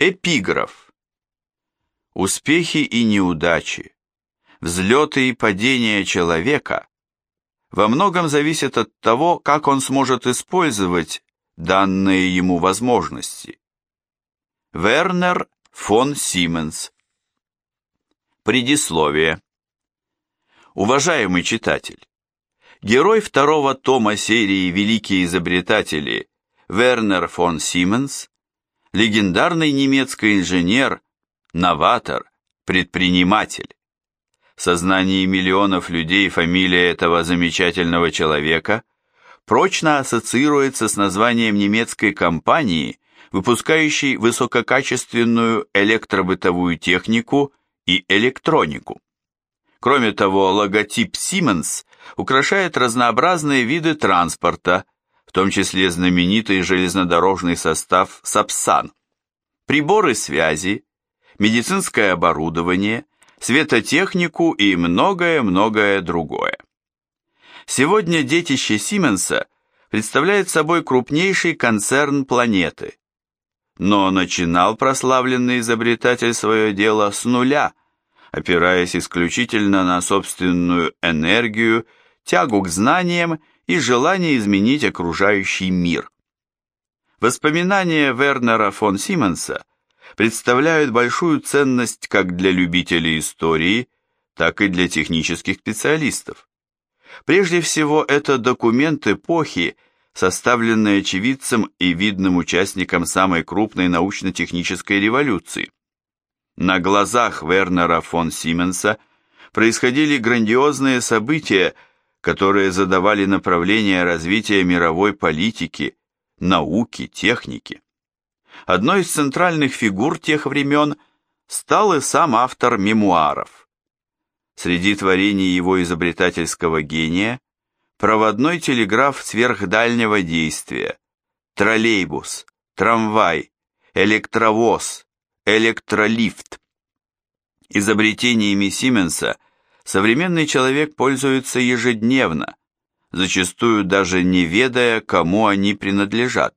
Эпиграф. Успехи и неудачи, взлеты и падения человека во многом зависят от того, как он сможет использовать данные ему возможности. Вернер фон Сименс Предисловие Уважаемый читатель, герой второго тома серии «Великие изобретатели» Вернер фон Сименс легендарный немецкий инженер, новатор, предприниматель. В сознании миллионов людей фамилия этого замечательного человека прочно ассоциируется с названием немецкой компании, выпускающей высококачественную электробытовую технику и электронику. Кроме того, логотип Siemens украшает разнообразные виды транспорта – в том числе знаменитый железнодорожный состав Сапсан, приборы связи, медицинское оборудование, светотехнику и многое-многое другое. Сегодня детище Сименса представляет собой крупнейший концерн планеты. Но начинал прославленный изобретатель свое дело с нуля, опираясь исключительно на собственную энергию, тягу к знаниям и желание изменить окружающий мир. Воспоминания Вернера фон Сименса представляют большую ценность как для любителей истории, так и для технических специалистов. Прежде всего, это документ эпохи, составленный очевидцем и видным участником самой крупной научно-технической революции. На глазах Вернера фон Сименса происходили грандиозные события, которые задавали направление развития мировой политики, науки, техники. Одной из центральных фигур тех времен стал и сам автор мемуаров. Среди творений его изобретательского гения проводной телеграф сверхдальнего действия, троллейбус, трамвай, электровоз, электролифт. Изобретениями Сименса – современный человек пользуется ежедневно, зачастую даже не ведая, кому они принадлежат.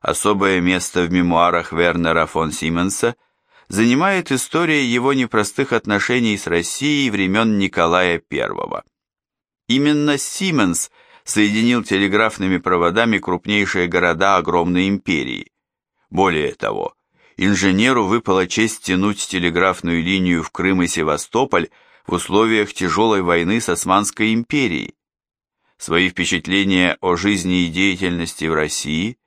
Особое место в мемуарах Вернера фон Сименса занимает история его непростых отношений с Россией времен Николая I. Именно Сименс соединил телеграфными проводами крупнейшие города огромной империи. Более того, инженеру выпала честь тянуть телеграфную линию в Крым и Севастополь в условиях тяжелой войны с Османской империей. Свои впечатления о жизни и деятельности в России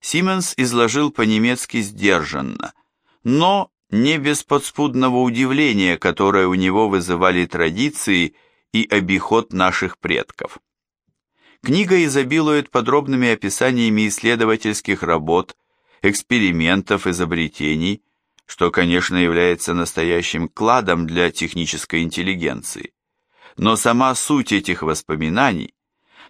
Сименс изложил по-немецки сдержанно, но не без подспудного удивления, которое у него вызывали традиции и обиход наших предков. Книга изобилует подробными описаниями исследовательских работ, экспериментов, изобретений, что, конечно, является настоящим кладом для технической интеллигенции. Но сама суть этих воспоминаний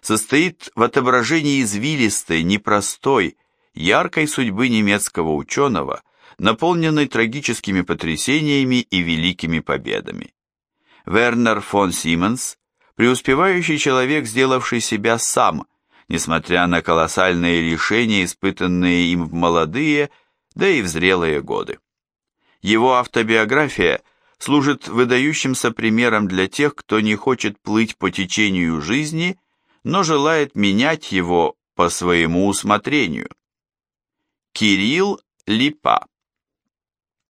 состоит в отображении извилистой, непростой, яркой судьбы немецкого ученого, наполненной трагическими потрясениями и великими победами. Вернер фон Сименс – преуспевающий человек, сделавший себя сам, несмотря на колоссальные лишения, испытанные им в молодые, да и в зрелые годы. Его автобиография служит выдающимся примером для тех, кто не хочет плыть по течению жизни, но желает менять его по своему усмотрению. Кирилл Липа